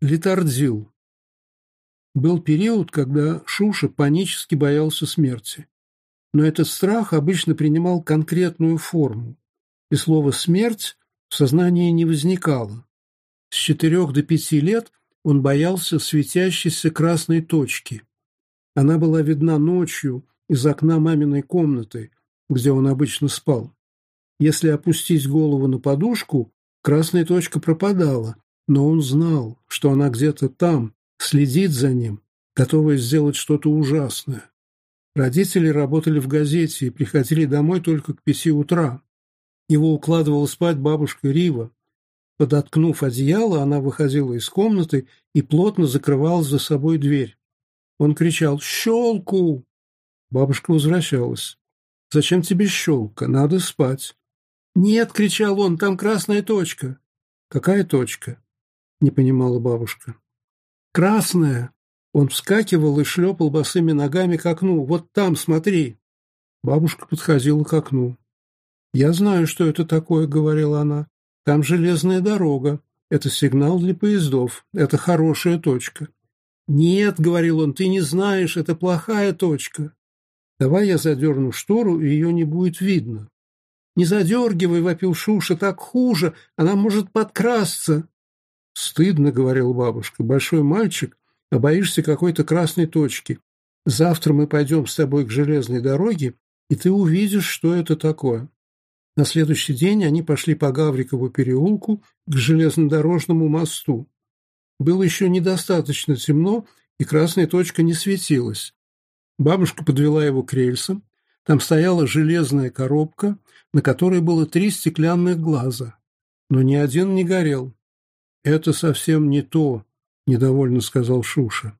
Литардзил. Был период, когда Шуша панически боялся смерти. Но этот страх обычно принимал конкретную форму, и слово «смерть» в сознании не возникало. С четырех до пяти лет он боялся светящейся красной точки. Она была видна ночью из окна маминой комнаты, где он обычно спал. Если опустить голову на подушку, красная точка пропадала, но он знал, что она где-то там, следит за ним, готовая сделать что-то ужасное. Родители работали в газете и приходили домой только к пяти утра. Его укладывала спать бабушка Рива. Подоткнув одеяло, она выходила из комнаты и плотно закрывала за собой дверь. Он кричал «Щелку!». Бабушка возвращалась. «Зачем тебе щелка? Надо спать». «Нет!» — кричал он. «Там красная точка». «Какая точка?» — не понимала бабушка. «Красная!» Он вскакивал и шлепал босыми ногами к окну. «Вот там, смотри!» Бабушка подходила к окну. «Я знаю, что это такое», — говорила она. «Там железная дорога. Это сигнал для поездов. Это хорошая точка». «Нет», — говорил он, — «ты не знаешь, это плохая точка». «Давай я задерну штору, и ее не будет видно». «Не задергивай», — вопил Шуша, — «так хуже. Она может подкрасться». «Стыдно», — говорила бабушка, — «большой мальчик, а боишься какой-то красной точки. Завтра мы пойдем с тобой к железной дороге, и ты увидишь, что это такое». На следующий день они пошли по Гаврикову переулку к железнодорожному мосту. Было еще недостаточно темно, и красная точка не светилась. Бабушка подвела его к рельсам. Там стояла железная коробка, на которой было три стеклянных глаза. Но ни один не горел. «Это совсем не то», — недовольно сказал Шуша.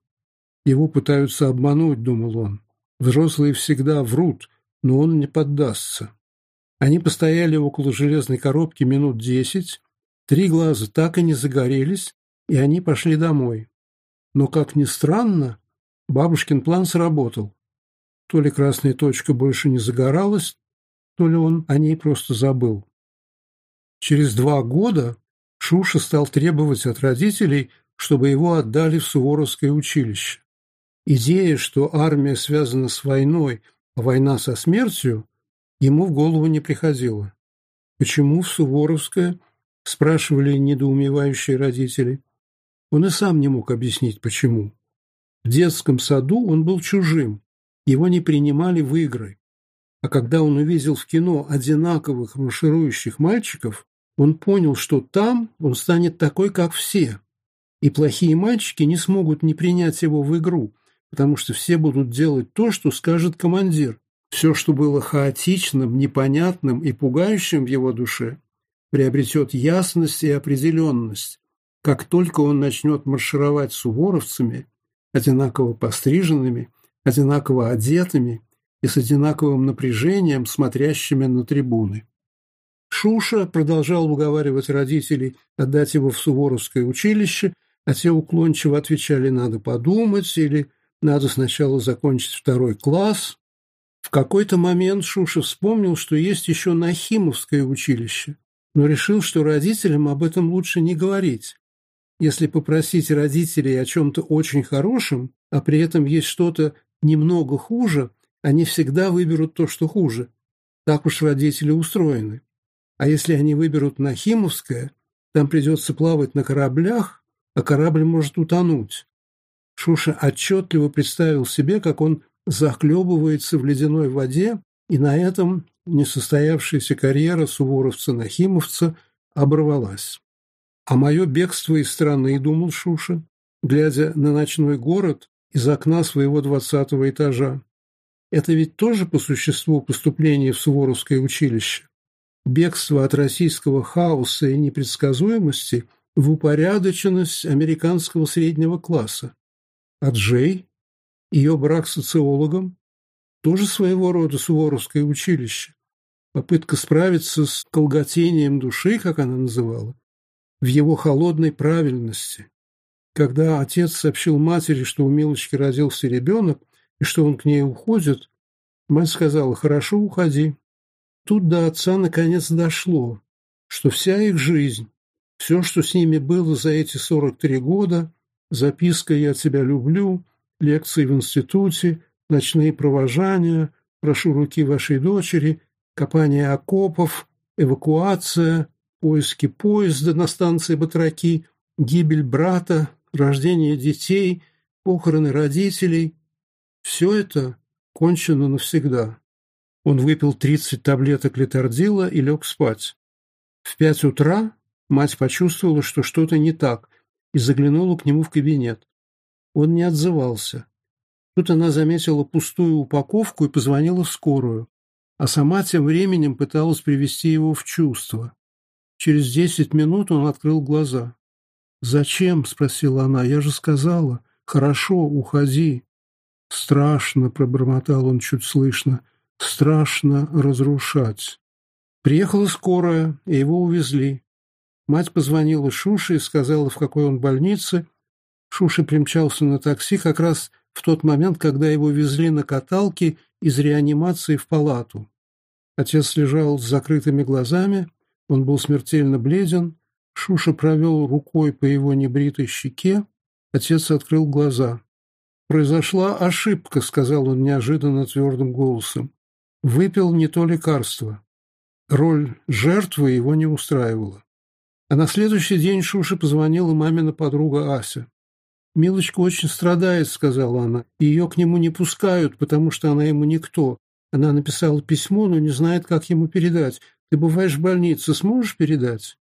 «Его пытаются обмануть», — думал он. «Взрослые всегда врут, но он не поддастся». Они постояли около железной коробки минут десять, три глаза так и не загорелись, и они пошли домой. Но, как ни странно, бабушкин план сработал. То ли красная точка больше не загоралась, то ли он о ней просто забыл. Через два года Шуша стал требовать от родителей, чтобы его отдали в Суворовское училище. Идея, что армия связана с войной, а война со смертью, ему в голову не приходила. «Почему в Суворовское?» – спрашивали недоумевающие родители. Он и сам не мог объяснить, почему. В детском саду он был чужим, его не принимали в игры. А когда он увидел в кино одинаковых марширующих мальчиков, он понял, что там он станет такой, как все, и плохие мальчики не смогут не принять его в игру, потому что все будут делать то, что скажет командир. Все, что было хаотичным, непонятным и пугающим в его душе, приобретет ясность и определенность, как только он начнет маршировать суворовцами, одинаково постриженными, одинаково одетыми и с одинаковым напряжением смотрящими на трибуны. Шуша продолжал уговаривать родителей отдать его в Суворовское училище, а те уклончиво отвечали «надо подумать» или «надо сначала закончить второй класс». В какой-то момент Шуша вспомнил, что есть еще Нахимовское училище, но решил, что родителям об этом лучше не говорить. Если попросить родителей о чем-то очень хорошем, а при этом есть что-то немного хуже, они всегда выберут то, что хуже. Так уж родители устроены. А если они выберут Нахимовское, там придется плавать на кораблях, а корабль может утонуть. Шуша отчетливо представил себе, как он захлебывается в ледяной воде, и на этом несостоявшаяся карьера суворовца-нахимовца оборвалась. «А мое бегство из страны», — думал Шуша, глядя на ночной город из окна своего двадцатого этажа. «Это ведь тоже по существу поступление в Суворовское училище бегство от российского хаоса и непредсказуемости в упорядоченность американского среднего класса. А Джей, ее брак с социологом, тоже своего рода суворовское училище, попытка справиться с колготением души, как она называла, в его холодной правильности. Когда отец сообщил матери, что у Милочки родился ребенок и что он к ней уходит, мать сказала «Хорошо, уходи, Тут до отца наконец дошло, что вся их жизнь, все, что с ними было за эти 43 года, записка «Я тебя люблю», лекции в институте, ночные провожания, прошу руки вашей дочери, копание окопов, эвакуация, поиски поезда на станции Батраки, гибель брата, рождение детей, похороны родителей – все это кончено навсегда он выпил 30 таблеток литардила и лег спать. В пять утра мать почувствовала, что что-то не так, и заглянула к нему в кабинет. Он не отзывался. Тут она заметила пустую упаковку и позвонила в скорую, а сама тем временем пыталась привести его в чувство. Через десять минут он открыл глаза. «Зачем?» — спросила она. «Я же сказала. Хорошо, уходи». «Страшно», — пробормотал он чуть слышно. Страшно разрушать. Приехала скорая, и его увезли. Мать позвонила Шуше и сказала, в какой он больнице. Шуша примчался на такси как раз в тот момент, когда его везли на каталке из реанимации в палату. Отец лежал с закрытыми глазами, он был смертельно бледен. Шуша провел рукой по его небритой щеке. Отец открыл глаза. «Произошла ошибка», — сказал он неожиданно твердым голосом выпил не то лекарство. Роль жертвы его не устраивала. А на следующий день Шуша позвонила мамина подруга Ася. «Милочка очень страдает», — сказала она. «Ее к нему не пускают, потому что она ему никто. Она написала письмо, но не знает, как ему передать. Ты бываешь в больнице, сможешь передать?»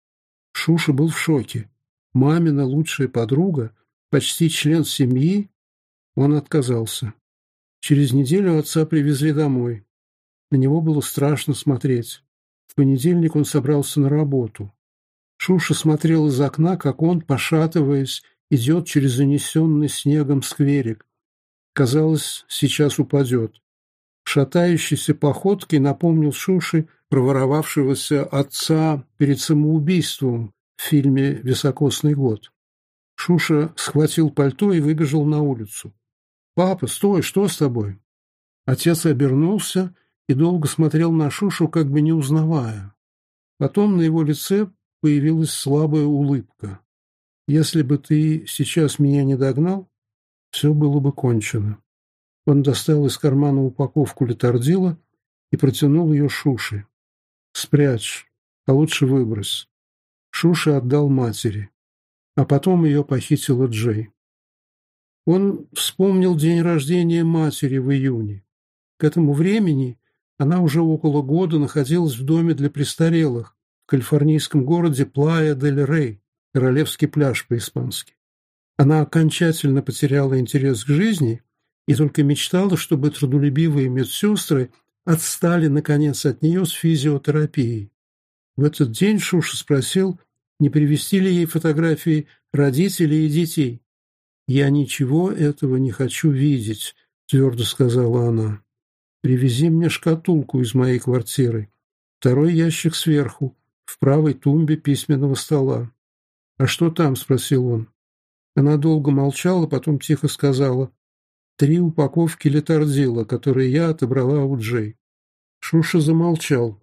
Шуша был в шоке. Мамина лучшая подруга, почти член семьи, он отказался. Через неделю отца привезли домой. На него было страшно смотреть. В понедельник он собрался на работу. Шуша смотрел из окна, как он, пошатываясь, идет через занесенный снегом скверик. Казалось, сейчас упадет. Шатающейся походкой напомнил Шуши проворовавшегося отца перед самоубийством в фильме «Високосный год». Шуша схватил пальто и выбежал на улицу. «Папа, стой, что с тобой?» Отец обернулся и долго смотрел на Шушу, как бы не узнавая. Потом на его лице появилась слабая улыбка. «Если бы ты сейчас меня не догнал, все было бы кончено». Он достал из кармана упаковку летардила и протянул ее Шуше. «Спрячь, а лучше выбрось». Шуша отдал матери, а потом ее похитила Джей. Он вспомнил день рождения матери в июне. К этому времени она уже около года находилась в доме для престарелых в калифорнийском городе Плая-дель-Рей, королевский пляж по-испански. Она окончательно потеряла интерес к жизни и только мечтала, чтобы трудолюбивые медсестры отстали, наконец, от нее с физиотерапией. В этот день Шуша спросил, не привезти ли ей фотографии родителей и детей. «Я ничего этого не хочу видеть», — твердо сказала она. Привези мне шкатулку из моей квартиры. Второй ящик сверху, в правой тумбе письменного стола. «А что там?» — спросил он. Она долго молчала, потом тихо сказала. «Три упаковки летардила, которые я отобрала у Джей». Шуша замолчал.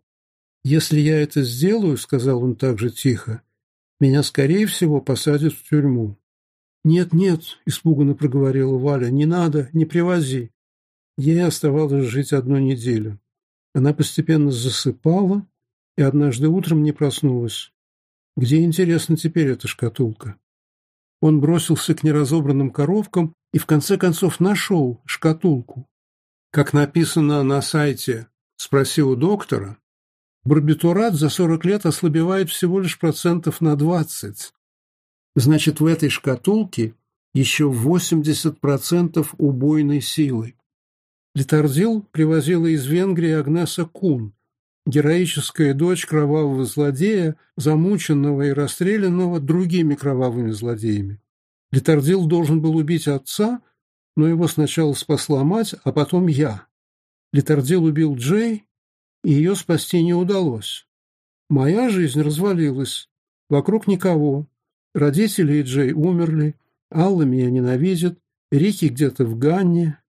«Если я это сделаю», — сказал он также тихо, — «меня, скорее всего, посадят в тюрьму». «Нет, нет», — испуганно проговорила Валя, — «не надо, не привози. Ей оставалось жить одну неделю. Она постепенно засыпала и однажды утром не проснулась. Где, интересно, теперь эта шкатулка? Он бросился к неразобранным коровкам и в конце концов нашел шкатулку. Как написано на сайте спросил у доктора», барбитурат за 40 лет ослабевает всего лишь процентов на 20. Значит, в этой шкатулке еще 80% убойной силы. Литарзил привозила из Венгрии Агнеса Кун, героическая дочь кровавого злодея, замученного и расстрелянного другими кровавыми злодеями. Литардил должен был убить отца, но его сначала спасла мать, а потом я. Литардил убил Джей, и ее спасти не удалось. Моя жизнь развалилась. Вокруг никого. Родители и Джей умерли. Алла меня ненавидит. Рики где-то в Ганне.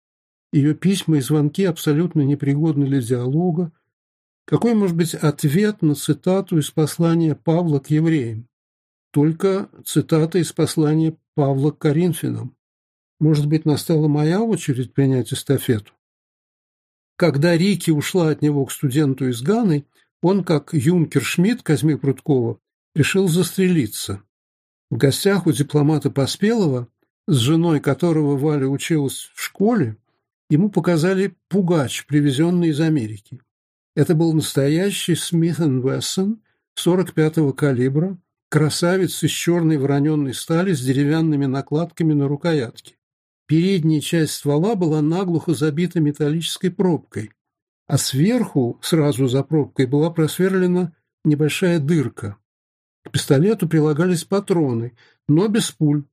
Ее письма и звонки абсолютно непригодны для диалога. Какой может быть ответ на цитату из послания Павла к евреям? Только цитата из послания Павла к Коринфянам. Может быть, настала моя очередь принять эстафету? Когда Рики ушла от него к студенту из Ганы, он, как юнкер Шмидт Казьме Прудкова, решил застрелиться. В гостях у дипломата Поспелого, с женой которого Валя училась в школе, Ему показали пугач, привезенный из Америки. Это был настоящий Смит Вессон 45-го калибра, красавец из черной вороненной стали с деревянными накладками на рукоятке. Передняя часть ствола была наглухо забита металлической пробкой, а сверху, сразу за пробкой, была просверлена небольшая дырка. К пистолету прилагались патроны, но без пуль.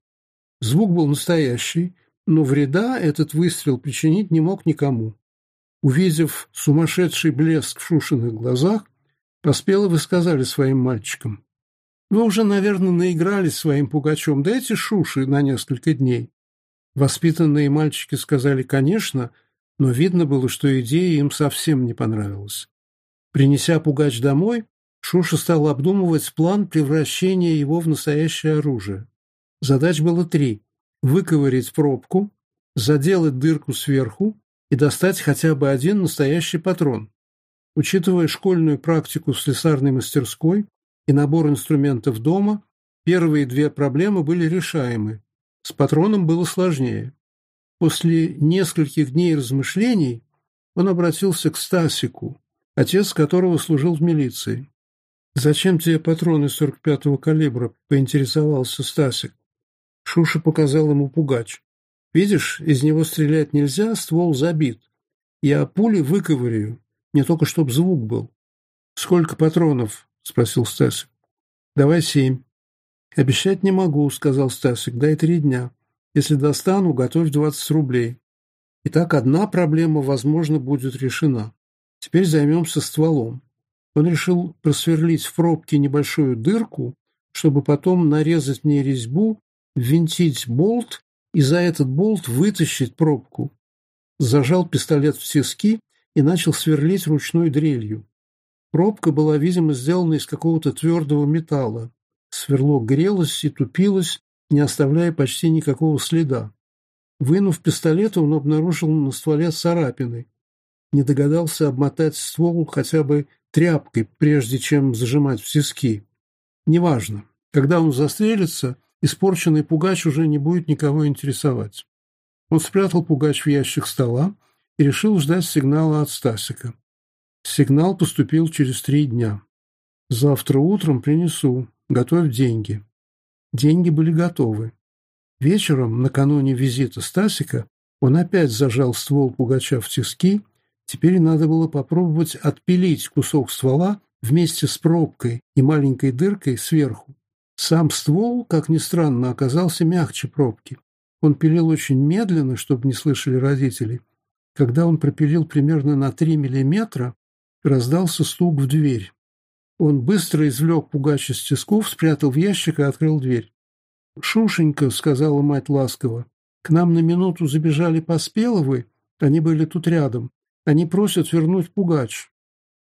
Звук был настоящий, но вреда этот выстрел причинить не мог никому. Увидев сумасшедший блеск в Шушиных глазах, поспеловы сказали своим мальчикам, «Вы уже, наверное, наигрались своим пугачом, дайте Шуши на несколько дней». Воспитанные мальчики сказали «конечно», но видно было, что идея им совсем не понравилась. Принеся пугач домой, Шуша стал обдумывать план превращения его в настоящее оружие. Задач было три выковырить пробку, заделать дырку сверху и достать хотя бы один настоящий патрон. Учитывая школьную практику в слесарной мастерской и набор инструментов дома, первые две проблемы были решаемы. С патроном было сложнее. После нескольких дней размышлений он обратился к Стасику, отец которого служил в милиции. «Зачем тебе патроны 45-го калибра?» – поинтересовался Стасик. Шуша показал ему пугач. «Видишь, из него стрелять нельзя, ствол забит. Я пули выковырю, не только чтоб звук был». «Сколько патронов?» — спросил Стасик. «Давай семь». «Обещать не могу», — сказал Стасик. «Дай три дня. Если достану, готовь двадцать рублей». И так одна проблема, возможно, будет решена. Теперь займемся стволом. Он решил просверлить в пробке небольшую дырку, чтобы потом нарезать в ней резьбу винтить болт и за этот болт вытащить пробку. Зажал пистолет в тиски и начал сверлить ручной дрелью. Пробка была, видимо, сделана из какого-то твердого металла. Сверло грелось и тупилось, не оставляя почти никакого следа. Вынув пистолет, он обнаружил на стволе царапины. Не догадался обмотать ствол хотя бы тряпкой, прежде чем зажимать в тиски. Неважно. Когда он застрелится, Испорченный пугач уже не будет никого интересовать. Он спрятал пугач в ящик стола и решил ждать сигнала от Стасика. Сигнал поступил через три дня. «Завтра утром принесу. Готовь деньги». Деньги были готовы. Вечером, накануне визита Стасика, он опять зажал ствол пугача в тиски. Теперь надо было попробовать отпилить кусок ствола вместе с пробкой и маленькой дыркой сверху. Сам ствол, как ни странно, оказался мягче пробки. Он пилил очень медленно, чтобы не слышали родители. Когда он пропилил примерно на 3 миллиметра, раздался стук в дверь. Он быстро извлек пугач из тисков, спрятал в ящик и открыл дверь. «Шушенька», — сказала мать ласково, — «к нам на минуту забежали Поспеловы, они были тут рядом. Они просят вернуть пугач».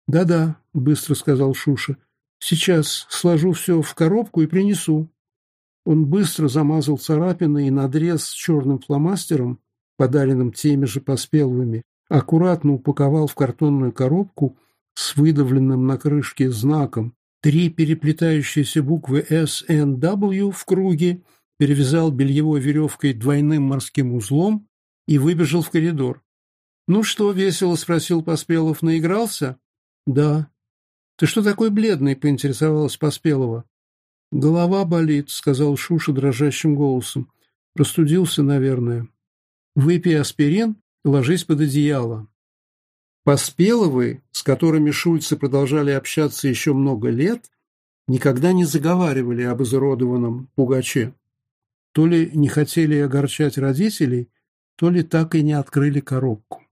«Да-да», — быстро сказал Шуша, Сейчас сложу все в коробку и принесу». Он быстро замазал царапины и надрез с черным фломастером, подаренным теми же поспелыми, аккуратно упаковал в картонную коробку с выдавленным на крышке знаком три переплетающиеся буквы SNW в круге, перевязал бельевой веревкой двойным морским узлом и выбежал в коридор. «Ну что, весело?» — спросил Поспелов. «Наигрался?» «Да», «Ты что такой бледный?» — поинтересовалась Поспелова. «Голова болит», — сказал Шуша дрожащим голосом. «Простудился, наверное. Выпей аспирин и ложись под одеяло». Поспеловы, с которыми шульцы продолжали общаться еще много лет, никогда не заговаривали об изуродованном пугаче. То ли не хотели огорчать родителей, то ли так и не открыли коробку.